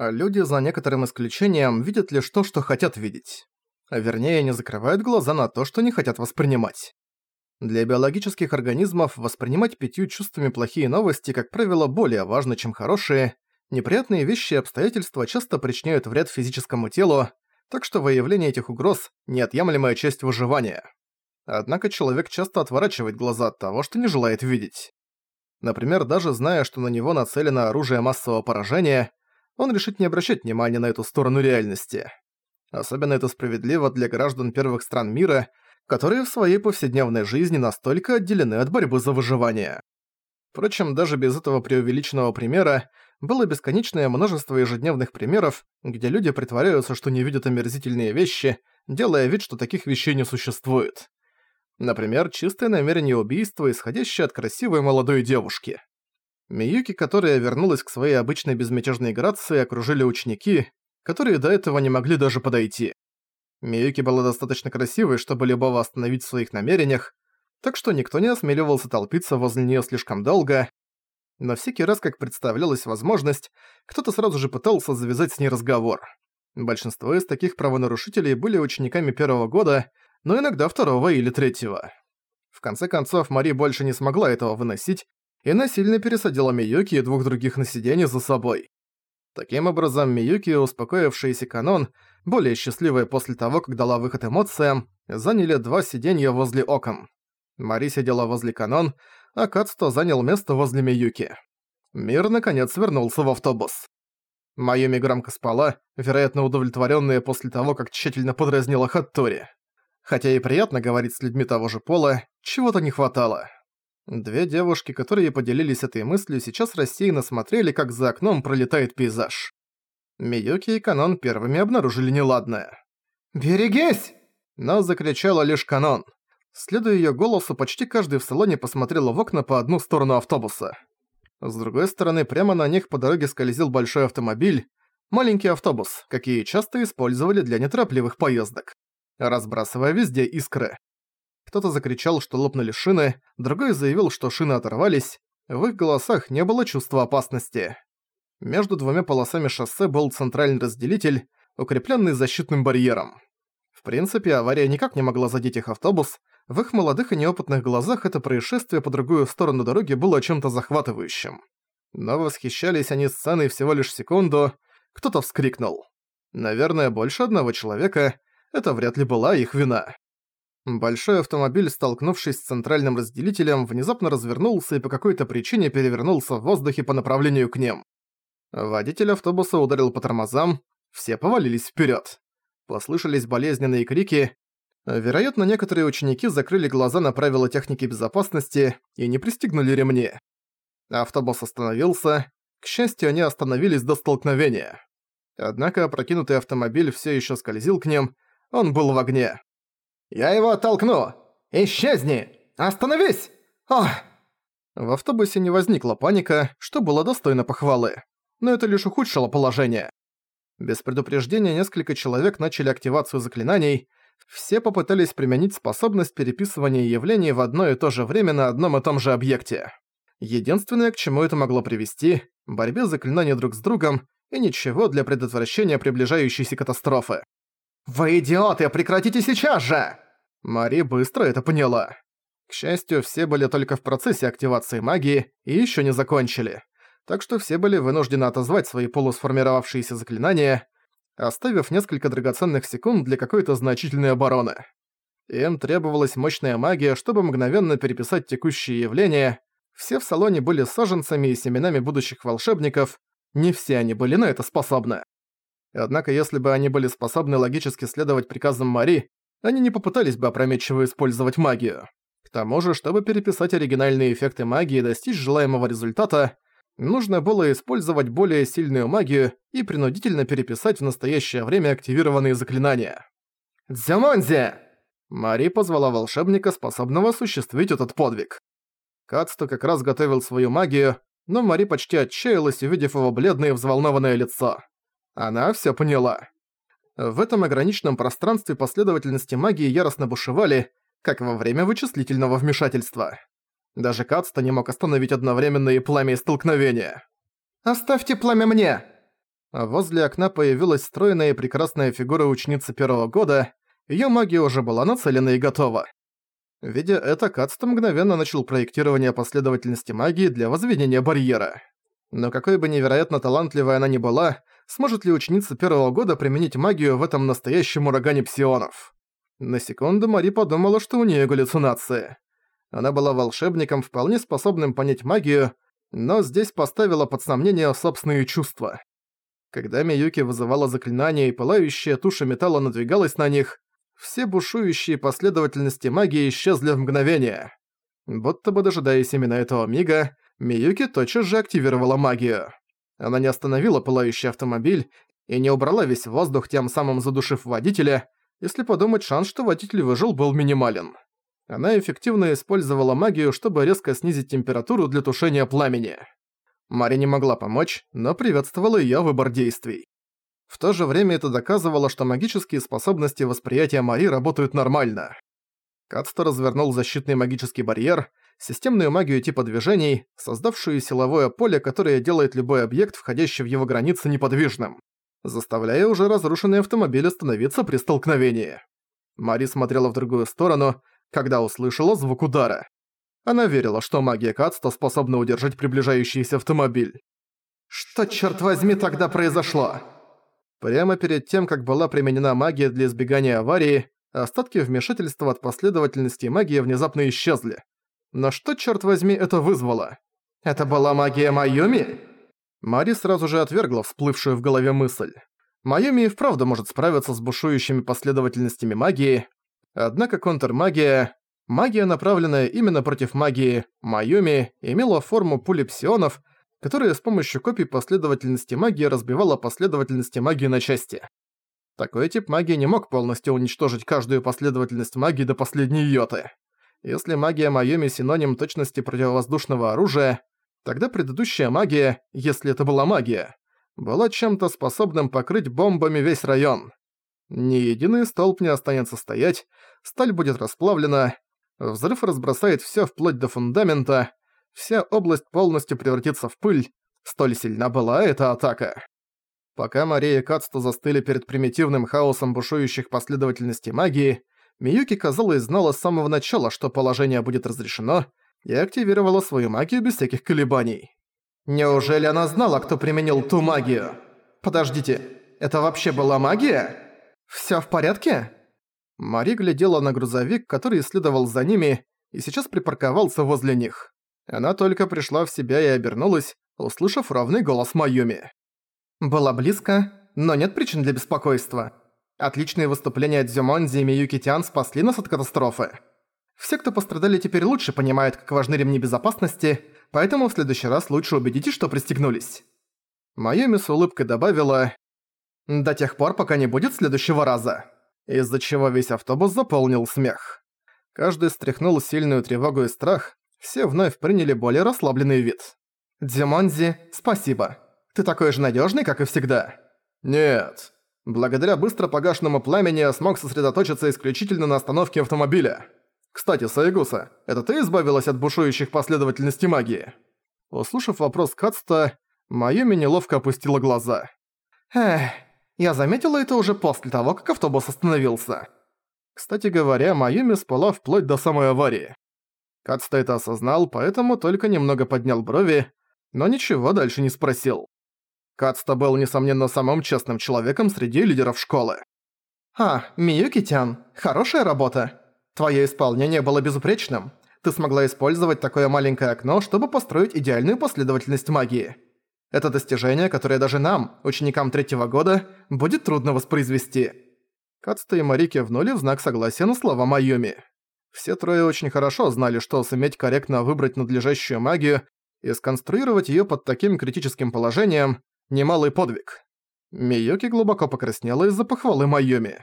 А люди, за некоторым исключением, видят лишь то, что хотят видеть. А вернее, не закрывают глаза на то, что не хотят воспринимать. Для биологических организмов воспринимать пятью чувствами плохие новости, как правило, более важно, чем хорошие. Неприятные вещи и обстоятельства часто причиняют вред физическому телу, так что выявление этих угроз – неотъемлемая часть выживания. Однако человек часто отворачивает глаза от того, что не желает видеть. Например, даже зная, что на него нацелено оружие массового поражения, он решит не обращать внимания на эту сторону реальности. Особенно это справедливо для граждан первых стран мира, которые в своей повседневной жизни настолько отделены от борьбы за выживание. Впрочем, даже без этого преувеличенного примера было бесконечное множество ежедневных примеров, где люди притворяются, что не видят омерзительные вещи, делая вид, что таких вещей не существует. Например, чистое намерение убийства, исходящее от красивой молодой девушки. Миюки, которая вернулась к своей обычной безмятежной грации, окружили ученики, которые до этого не могли даже подойти. Миюки была достаточно красивой, чтобы любого остановить в своих намерениях, так что никто не осмеливался толпиться возле неё слишком долго, но всякий раз, как представлялась возможность, кто-то сразу же пытался завязать с ней разговор. Большинство из таких правонарушителей были учениками первого года, но иногда второго или третьего. В конце концов, Мари больше не смогла этого выносить и насильно пересадила Миюки и двух других на сиденье за собой. Таким образом, Миюки, успокоившаяся канон, более счастливая после того, как дала выход эмоциям, заняли два сиденья возле окон. Мари сидела возле канон, а Кацто занял место возле Миюки. Мир, наконец, вернулся в автобус. Майюми громко спала, вероятно, удовлетворенная после того, как тщательно подразнила Хаттори. Хотя и приятно говорить с людьми того же пола, чего-то не хватало. Две девушки, которые поделились этой мыслью, сейчас рассеянно смотрели, как за окном пролетает пейзаж. Миюки и Канон первыми обнаружили неладное. «Берегись!» Но закричала лишь Канон. Следуя её голосу, почти каждый в салоне посмотрел в окна по одну сторону автобуса. С другой стороны, прямо на них по дороге скользил большой автомобиль, маленький автобус, какие часто использовали для неторопливых поездок, разбрасывая везде искры. Кто-то закричал, что лопнули шины, другой заявил, что шины оторвались. В их голосах не было чувства опасности. Между двумя полосами шоссе был центральный разделитель, укреплённый защитным барьером. В принципе, авария никак не могла задеть их автобус, в их молодых и неопытных глазах это происшествие по другую сторону дороги было чем-то захватывающим. Но восхищались они сценой всего лишь секунду, кто-то вскрикнул. Наверное, больше одного человека, это вряд ли была их вина. Большой автомобиль, столкнувшись с центральным разделителем, внезапно развернулся и по какой-то причине перевернулся в воздухе по направлению к ним. Водитель автобуса ударил по тормозам, все повалились вперед. Послышались болезненные крики. Вероятно, некоторые ученики закрыли глаза на правила техники безопасности и не пристегнули ремни. Автобус остановился. К счастью, они остановились до столкновения. Однако опрокинутый автомобиль все еще скользил к ним, он был в огне. «Я его оттолкну! Исчезни! Остановись! Ох!» В автобусе не возникла паника, что было достойно похвалы. Но это лишь ухудшило положение. Без предупреждения несколько человек начали активацию заклинаний, все попытались применить способность переписывания явлений в одно и то же время на одном и том же объекте. Единственное, к чему это могло привести – борьбе заклинаний друг с другом и ничего для предотвращения приближающейся катастрофы. «Вы идиоты, прекратите сейчас же!» Мари быстро это поняла. К счастью, все были только в процессе активации магии и еще не закончили. Так что все были вынуждены отозвать свои полусформировавшиеся заклинания, оставив несколько драгоценных секунд для какой-то значительной обороны. Им требовалась мощная магия, чтобы мгновенно переписать текущие явления. Все в салоне были саженцами и семенами будущих волшебников, не все они были на это способны. Однако если бы они были способны логически следовать приказам Мари, они не попытались бы опрометчиво использовать магию. К тому же, чтобы переписать оригинальные эффекты магии и достичь желаемого результата, нужно было использовать более сильную магию и принудительно переписать в настоящее время активированные заклинания. «Дзюмонзи!» Мари позвала волшебника, способного осуществить этот подвиг. Кацто как раз готовил свою магию, но Мари почти отчаялась, увидев его бледное и взволнованное лицо. Она всё поняла. В этом ограниченном пространстве последовательности магии яростно бушевали, как во время вычислительного вмешательства. Даже Кацта не мог остановить одновременные пламя и столкновения. «Оставьте пламя мне!» Возле окна появилась стройная и прекрасная фигура ученицы первого года, её магия уже была нацелена и готова. Видя это, Кацто мгновенно начал проектирование последовательности магии для возведения барьера. Но какой бы невероятно талантливой она ни была, сможет ли ученица первого года применить магию в этом настоящем урагане псионов? На секунду Мари подумала, что у неё галлюцинации. Она была волшебником, вполне способным понять магию, но здесь поставила под сомнение собственные чувства. Когда Миюки вызывала заклинание и пылающая туша металла надвигалась на них, все бушующие последовательности магии исчезли в мгновение. Будто бы дожидаясь именно этого мига, Миюки тотчас же активировала магию. Она не остановила пылающий автомобиль и не убрала весь воздух, тем самым задушив водителя, если подумать, шанс, что водитель выжил, был минимален. Она эффективно использовала магию, чтобы резко снизить температуру для тушения пламени. Мари не могла помочь, но приветствовала её выбор действий. В то же время это доказывало, что магические способности восприятия Мари работают нормально. Кацто развернул защитный магический барьер, системную магию типа движений, создавшую силовое поле, которое делает любой объект, входящий в его границы, неподвижным, заставляя уже разрушенный автомобиль остановиться при столкновении. Мари смотрела в другую сторону, когда услышала звук удара. Она верила, что магия Кацто способна удержать приближающийся автомобиль. «Что, черт возьми, тогда произошло?» Прямо перед тем, как была применена магия для избегания аварии, остатки вмешательства от последовательности магии внезапно исчезли. Но что, черт возьми, это вызвало? Это была магия Майоми? Мари сразу же отвергла всплывшую в голове мысль. Майоми и вправду может справиться с бушующими последовательностями магии, однако контрмагия, магия, направленная именно против магии Майоми, имела форму пули псионов, которая с помощью копий последовательности магии разбивала последовательности магии на части. Такой тип магии не мог полностью уничтожить каждую последовательность магии до последней йоты. Если магия Майоми синоним точности противовоздушного оружия, тогда предыдущая магия, если это была магия, была чем-то способным покрыть бомбами весь район. Ни единый столб не останется стоять, сталь будет расплавлена, взрыв разбросает всё вплоть до фундамента, вся область полностью превратится в пыль, столь сильна была эта атака. Пока Мария и Кацто застыли перед примитивным хаосом бушующих последовательностей магии, Миюки, казалось, знала с самого начала, что положение будет разрешено, и активировала свою магию без всяких колебаний. Неужели она знала, кто применил ту магию? Подождите, это вообще была магия? Всё в порядке? Мари глядела на грузовик, который следовал за ними, и сейчас припарковался возле них. Она только пришла в себя и обернулась, услышав ровный голос Майюми. «Было близко, но нет причин для беспокойства. Отличные выступления Дзюмонзи и Миюки Тян спасли нас от катастрофы. Все, кто пострадали, теперь лучше понимают, как важны ремни безопасности, поэтому в следующий раз лучше убедитесь, что пристегнулись». Майюми с улыбкой добавила «До тех пор, пока не будет следующего раза», из-за чего весь автобус заполнил смех. Каждый стряхнул сильную тревогу и страх, все вновь приняли более расслабленный вид. «Дзюмонзи, спасибо. Ты такой же надежный, как и всегда». «Нет. Благодаря быстро погашенному пламени я смог сосредоточиться исключительно на остановке автомобиля. Кстати, Саигуса, это ты избавилась от бушующих последовательностей магии?» Услышав вопрос Кацта, Майюми неловко опустила глаза. «Эх, я заметила это уже после того, как автобус остановился». Кстати говоря, Майюми спала вплоть до самой аварии. Кацта это осознал, поэтому только немного поднял брови, но ничего дальше не спросил. Кацта был, несомненно, самым честным человеком среди лидеров школы. «А, Миюки-тян, хорошая работа. Твое исполнение было безупречным. Ты смогла использовать такое маленькое окно, чтобы построить идеальную последовательность магии. Это достижение, которое даже нам, ученикам третьего года, будет трудно воспроизвести». Кацта и Мари кивнули в знак согласия на слова Майюми. Все трое очень хорошо знали, что суметь корректно выбрать надлежащую магию и сконструировать её под таким критическим положением – немалый подвиг. Миюки глубоко покраснела из-за похвалы Майоми.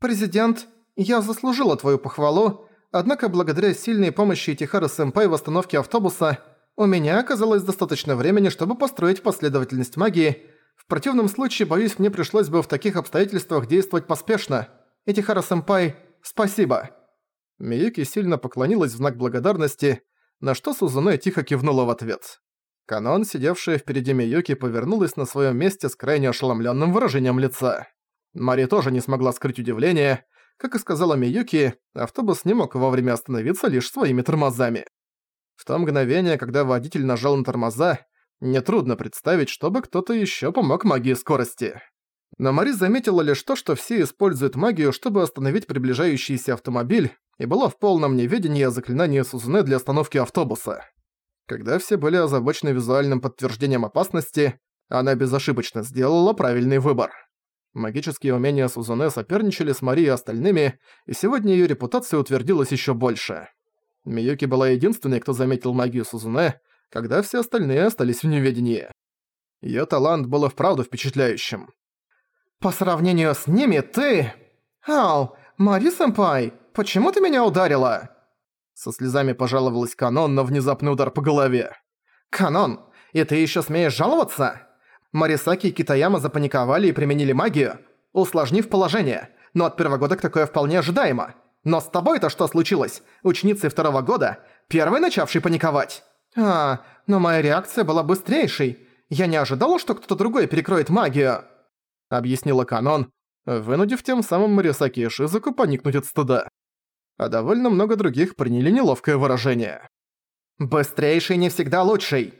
«Президент, я заслужила твою похвалу, однако благодаря сильной помощи Тихара-сэмпай в остановке автобуса у меня оказалось достаточно времени, чтобы построить последовательность магии. В противном случае, боюсь, мне пришлось бы в таких обстоятельствах действовать поспешно. Тихара-сэмпай, спасибо». Миюки сильно поклонилась в знак благодарности, на что Сузуне тихо кивнула в ответ. Канон, сидевшая впереди Миюки, повернулась на своем месте с крайне ошеломленным выражением лица. Мари тоже не смогла скрыть удивление. Как и сказала Миюки, автобус не мог вовремя остановиться лишь своими тормозами. В то мгновение, когда водитель нажал на тормоза, нетрудно представить, чтобы кто-то еще помог магии скорости. Но Мари заметила лишь то, что все используют магию, чтобы остановить приближающийся автомобиль, и была в полном неведении о заклинании Сузуне для остановки автобуса. Когда все были озабочены визуальным подтверждением опасности, она безошибочно сделала правильный выбор. Магические умения Сузуне соперничали с Мари и остальными, и сегодня её репутация утвердилась ещё больше. Миюки была единственной, кто заметил магию Сузуне, когда все остальные остались в неведении. Её талант был вправду впечатляющим. «По сравнению с ними ты... Ау, Мари-сэмпай, почему ты меня ударила?» Со слезами пожаловалась Канон на внезапный удар по голове. «Канон, и ты ещё смеешь жаловаться?» Марисаки и Китаяма запаниковали и применили магию, усложнив положение, но от первогодок такое вполне ожидаемо. Но с тобой-то что случилось? Ученицей второго года, первой начавшей паниковать? А, но моя реакция была быстрейшей. Я не ожидала, что кто-то другой перекроет магию. Объяснила Канон, вынудив тем самым Марисаки и Шизуку поникнуть от стыда. А довольно много других приняли неловкое выражение. «Быстрейший не всегда лучший!»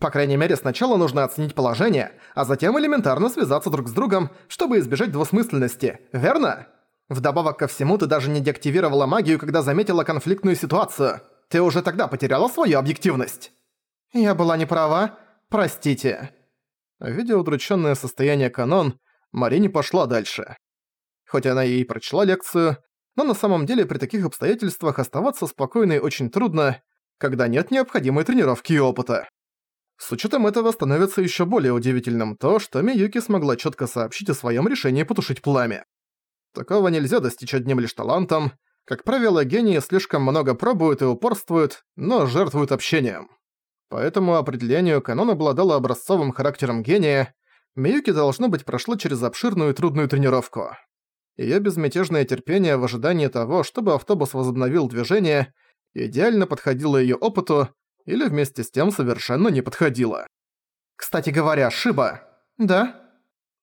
По крайней мере, сначала нужно оценить положение, а затем элементарно связаться друг с другом, чтобы избежать двусмысленности, верно? Вдобавок ко всему, ты даже не деактивировала магию, когда заметила конфликтную ситуацию. Ты уже тогда потеряла свою объективность. Я была не права. Простите. Видя удрученное состояние канон, Мари не пошла дальше. Хоть она и прочла лекцию, но на самом деле при таких обстоятельствах оставаться спокойной очень трудно, когда нет необходимой тренировки и опыта. С учетом этого становится еще более удивительным то, что Миюки смогла четко сообщить о своем решении потушить пламя. Такого нельзя достичь одним лишь талантом. Как правило, гении слишком много пробуют и упорствуют, но жертвуют общением. По определению канон обладал образцовым характером гения, Миюки, должно быть, прошла через обширную и трудную тренировку. Её безмятежное терпение в ожидании того, чтобы автобус возобновил движение, идеально подходило её опыту, или вместе с тем совершенно не подходила. «Кстати говоря, Шиба...» «Да?»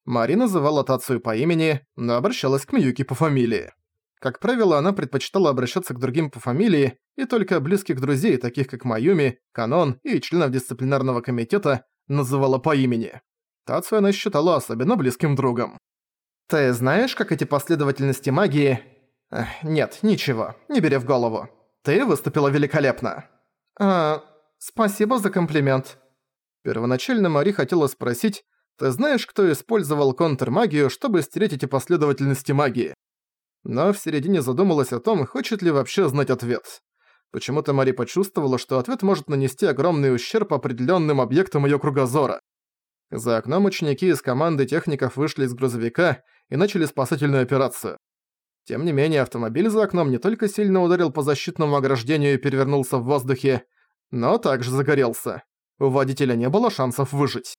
Мари называла Тацию по имени, но обращалась к Миюки по фамилии. Как правило, она предпочитала обращаться к другим по фамилии, и только близких друзей, таких как Майюми, Канон и членов дисциплинарного комитета, называла по имени. Тацию она считала особенно близким другом. «Ты знаешь, как эти последовательности магии...» «Нет, ничего, не бери в голову. Ты выступила великолепно». «А, «Спасибо за комплимент». Первоначально Мари хотела спросить, «Ты знаешь, кто использовал контрмагию, чтобы стереть эти последовательности магии?» Но в середине задумалась о том, хочет ли вообще знать ответ. Почему-то Мари почувствовала, что ответ может нанести огромный ущерб определенным объектам ее кругозора. За окном ученики из команды техников вышли из грузовика и начали спасательную операцию. Тем не менее, автомобиль за окном не только сильно ударил по защитному ограждению и перевернулся в воздухе, но также загорелся. У водителя не было шансов выжить.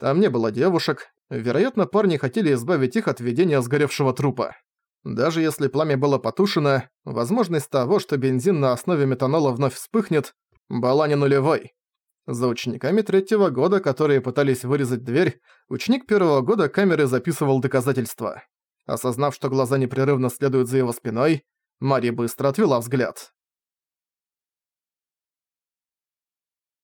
Там не было девушек, вероятно, парни хотели избавить их от видения сгоревшего трупа. Даже если пламя было потушено, возможность того, что бензин на основе метанола вновь вспыхнет, была не нулевой. За учениками третьего года, которые пытались вырезать дверь, ученик первого года камеры записывал доказательства. Осознав, что глаза непрерывно следуют за его спиной, Мари быстро отвела взгляд.